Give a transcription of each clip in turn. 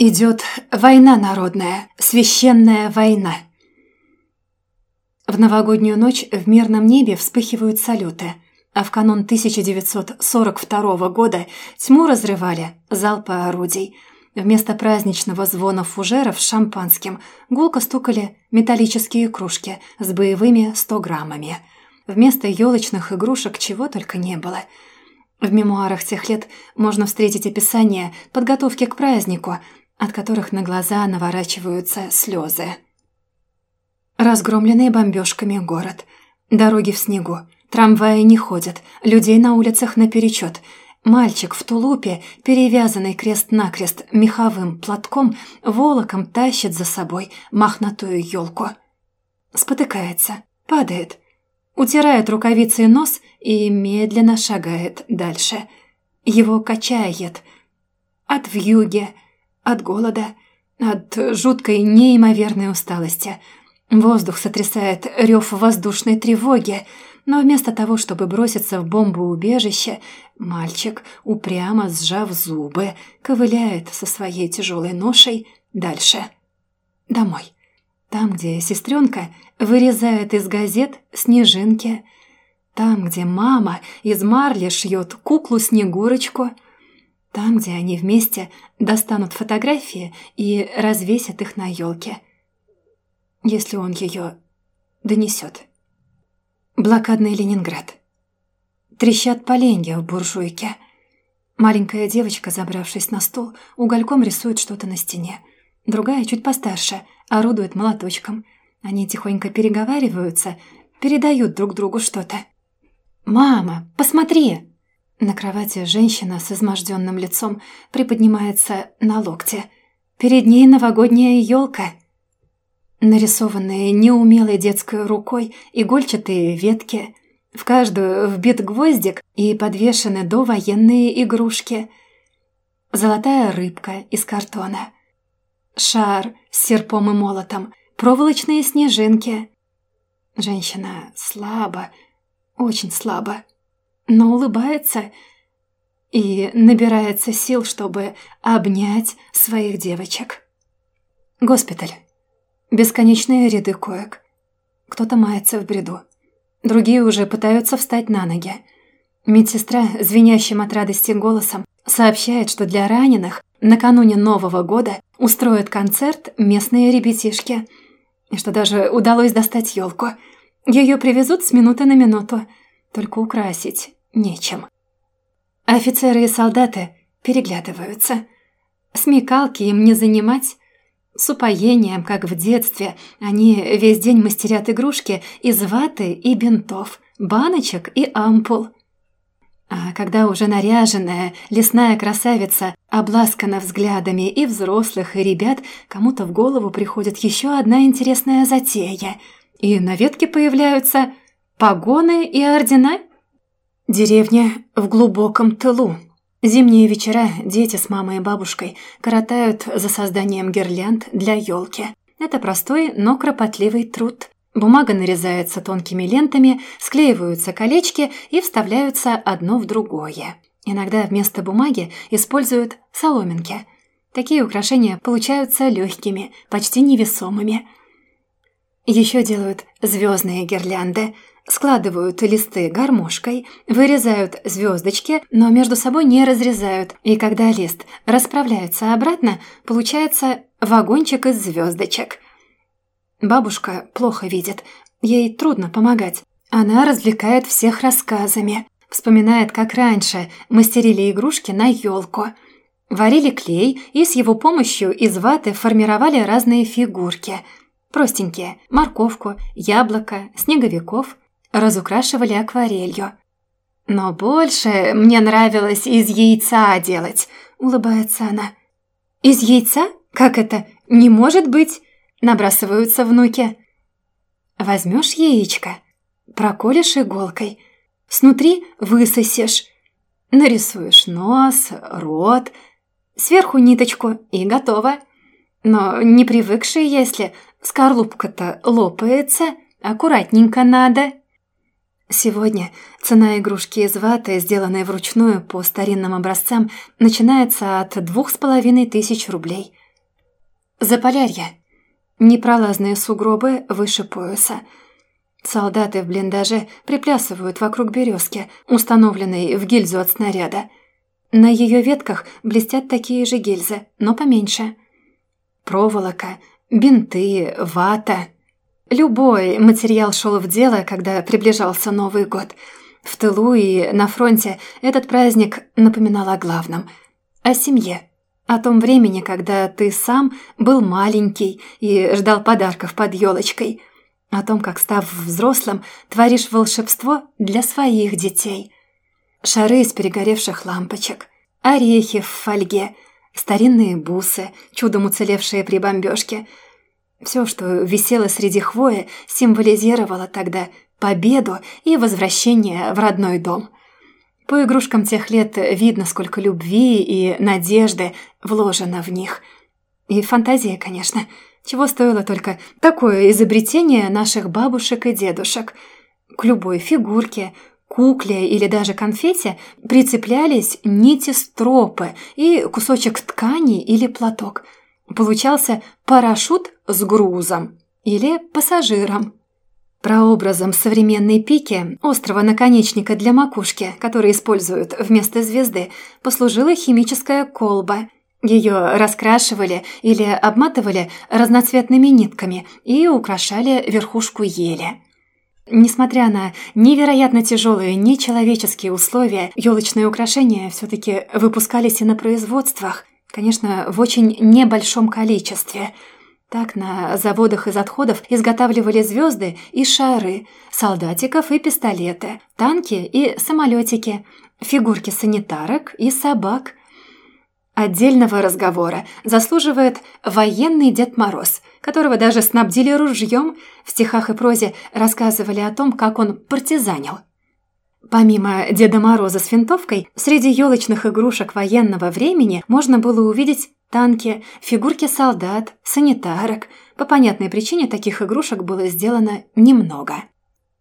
Идет война народная, священная война. В новогоднюю ночь в мирном небе вспыхивают салюты, а в канун 1942 года тьму разрывали залпы орудий. Вместо праздничного звона фужеров с шампанским гулко стукали металлические кружки с боевыми 100 граммами. Вместо елочных игрушек чего только не было. В мемуарах тех лет можно встретить описание подготовки к празднику – от которых на глаза наворачиваются слезы. Разгромленный бомбежками город. Дороги в снегу. Трамваи не ходят, людей на улицах наперечет. Мальчик в тулупе, перевязанный крест-накрест меховым платком, волоком тащит за собой мохнатую елку. Спотыкается, падает, утирает рукавицей нос и медленно шагает дальше. Его качает. От вьюги, от голода, от жуткой неимоверной усталости. Воздух сотрясает рев воздушной тревоги, но вместо того, чтобы броситься в бомбоубежище, мальчик, упрямо сжав зубы, ковыляет со своей тяжелой ношей дальше. Домой. Там, где сестренка вырезает из газет снежинки. Там, где мама из марли шьет куклу-снегурочку – там, где они вместе достанут фотографии и развесят их на елке. Если он ее донесет. Блокадный Ленинград. Трещат поленья в буржуйке. Маленькая девочка, забравшись на стол, угольком рисует что-то на стене. Другая, чуть постарше, орудует молоточком. Они тихонько переговариваются, передают друг другу что-то. «Мама, посмотри!» На кровати женщина с изможденным лицом приподнимается на локте. Перед ней новогодняя елка. Нарисованные неумелой детской рукой игольчатые ветки. В каждую вбит гвоздик и подвешены довоенные игрушки. Золотая рыбка из картона. Шар с серпом и молотом. Проволочные снежинки. Женщина слабо, очень слабо но улыбается и набирается сил, чтобы обнять своих девочек. Госпиталь. Бесконечные ряды коек. Кто-то мается в бреду. Другие уже пытаются встать на ноги. Медсестра, звенящим от радости голосом, сообщает, что для раненых накануне Нового года устроят концерт местные ребятишки. И что даже удалось достать елку. Ее привезут с минуты на минуту. Только украсить нечем. Офицеры и солдаты переглядываются. Смекалки им не занимать. С упоением, как в детстве, они весь день мастерят игрушки из ваты и бинтов, баночек и ампул. А когда уже наряженная лесная красавица обласкана взглядами и взрослых, и ребят, кому-то в голову приходит еще одна интересная затея. И на ветке появляются погоны и ордена Деревня в глубоком тылу. Зимние вечера дети с мамой и бабушкой коротают за созданием гирлянд для елки. Это простой, но кропотливый труд. Бумага нарезается тонкими лентами, склеиваются колечки и вставляются одно в другое. Иногда вместо бумаги используют соломинки. Такие украшения получаются легкими, почти невесомыми. Еще делают звездные гирлянды – складывают листы гармошкой, вырезают звездочки, но между собой не разрезают, и когда лист расправляется обратно, получается вагончик из звездочек. Бабушка плохо видит, ей трудно помогать. Она развлекает всех рассказами, вспоминает, как раньше мастерили игрушки на елку. Варили клей и с его помощью из ваты формировали разные фигурки. Простенькие – морковку, яблоко, снеговиков – разукрашивали акварелью. «Но больше мне нравилось из яйца делать», — улыбается она. «Из яйца? Как это? Не может быть!» — набрасываются внуки. Возьмешь яичко, проколешь иголкой, снутри высосешь, нарисуешь нос, рот, сверху ниточку и готово. Но не привыкший, если скорлупка-то лопается, аккуратненько надо. Сегодня цена игрушки из ваты, сделанной вручную по старинным образцам, начинается от двух с половиной тысяч рублей. Заполярье. Непролазные сугробы выше пояса. Солдаты в блиндаже приплясывают вокруг березки, установленной в гильзу от снаряда. На ее ветках блестят такие же гильзы, но поменьше. Проволока, бинты, вата. Любой материал шел в дело, когда приближался Новый год. В тылу и на фронте этот праздник напоминал о главном – о семье. О том времени, когда ты сам был маленький и ждал подарков под елочкой. О том, как, став взрослым, творишь волшебство для своих детей. Шары из перегоревших лампочек, орехи в фольге, старинные бусы, чудом уцелевшие при бомбежке. Все, что висело среди хвои, символизировало тогда победу и возвращение в родной дом – по игрушкам тех лет видно, сколько любви и надежды вложено в них. И фантазия, конечно. Чего стоило только такое изобретение наших бабушек и дедушек. К любой фигурке, кукле или даже конфете прицеплялись нити стропы и кусочек ткани или платок. Получался парашют с грузом или пассажиром. Прообразом современной пики, острого наконечника для макушки, который используют вместо звезды, послужила химическая колба. Ее раскрашивали или обматывали разноцветными нитками и украшали верхушку ели. Несмотря на невероятно тяжелые нечеловеческие условия, елочные украшения все-таки выпускались и на производствах, конечно, в очень небольшом количестве – так на заводах из отходов изготавливали звезды и шары, солдатиков и пистолеты, танки и самолетики, фигурки санитарок и собак. Отдельного разговора заслуживает военный Дед Мороз, которого даже снабдили ружьем, в стихах и прозе рассказывали о том, как он партизанил. Помимо Деда Мороза с винтовкой, среди елочных игрушек военного времени можно было увидеть танки, фигурки солдат, санитарок. По понятной причине таких игрушек было сделано немного.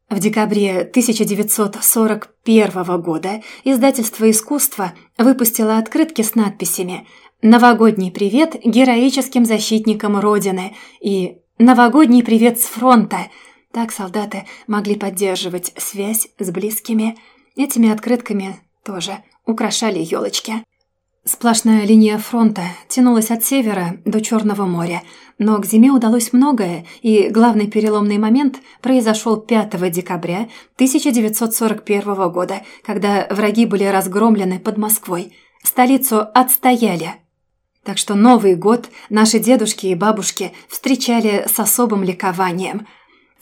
В декабре 1941 года издательство «Искусство» выпустило открытки с надписями «Новогодний привет героическим защитникам Родины» и «Новогодний привет с фронта». Так солдаты могли поддерживать связь с близкими. Этими открытками тоже украшали елочки. Сплошная линия фронта тянулась от севера до Черного моря, но к зиме удалось многое, и главный переломный момент произошел 5 декабря 1941 года, когда враги были разгромлены под Москвой. Столицу отстояли. Так что Новый год наши дедушки и бабушки встречали с особым ликованием –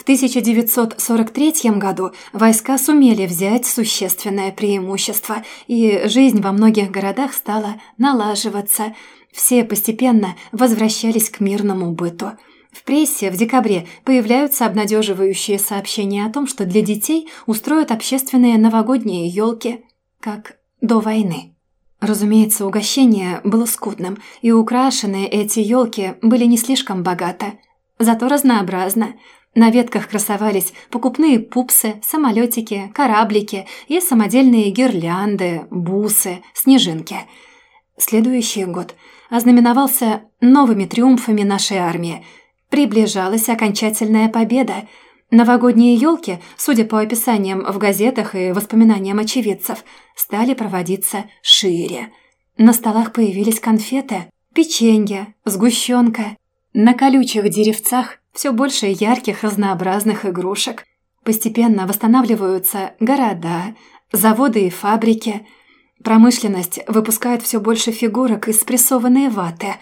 1943 году войска сумели взять существенное преимущество, и жизнь во многих городах стала налаживаться. Все постепенно возвращались к мирному быту. В прессе в декабре появляются обнадеживающие сообщения о том, что для детей устроят общественные новогодние елки, как до войны. Разумеется, угощение было скудным, и украшенные эти елки были не слишком богато, зато разнообразно – на ветках красовались покупные пупсы, самолетики, кораблики и самодельные гирлянды, бусы, снежинки. Следующий год ознаменовался новыми триумфами нашей армии. Приближалась окончательная победа. Новогодние елки, судя по описаниям в газетах и воспоминаниям очевидцев, стали проводиться шире. На столах появились конфеты, печенье, сгущенка. На колючих деревцах все больше ярких разнообразных игрушек. Постепенно восстанавливаются города, заводы и фабрики. Промышленность выпускает все больше фигурок из спрессованной ваты.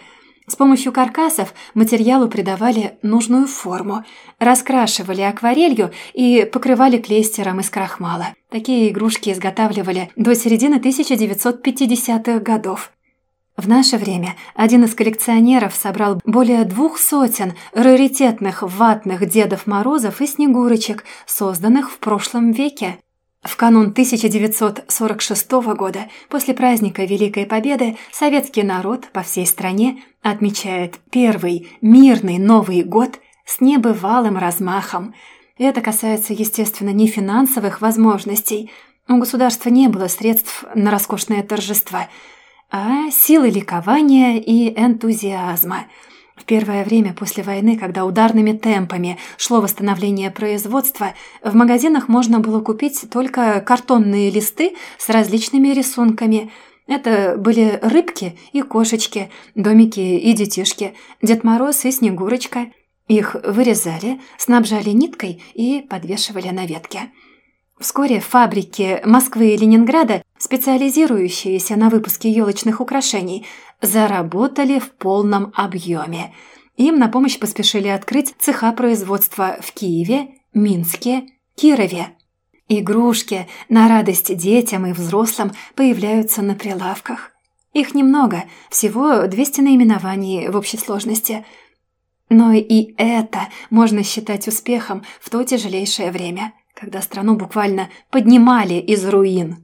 С помощью каркасов материалу придавали нужную форму, раскрашивали акварелью и покрывали клейстером из крахмала. Такие игрушки изготавливали до середины 1950-х годов. В наше время один из коллекционеров собрал более двух сотен раритетных ватных Дедов Морозов и Снегурочек, созданных в прошлом веке. В канун 1946 года, после праздника Великой Победы, советский народ по всей стране отмечает первый мирный Новый год с небывалым размахом. Это касается, естественно, не финансовых возможностей. У государства не было средств на роскошное торжество – а силы ликования и энтузиазма. В первое время после войны, когда ударными темпами шло восстановление производства, в магазинах можно было купить только картонные листы с различными рисунками. Это были рыбки и кошечки, домики и детишки, Дед Мороз и Снегурочка. Их вырезали, снабжали ниткой и подвешивали на ветке. Вскоре фабрики Москвы и Ленинграда, специализирующиеся на выпуске елочных украшений, заработали в полном объеме. Им на помощь поспешили открыть цеха производства в Киеве, Минске, Кирове. Игрушки на радость детям и взрослым появляются на прилавках. Их немного, всего 200 наименований в общей сложности. Но и это можно считать успехом в то тяжелейшее время – когда страну буквально поднимали из руин.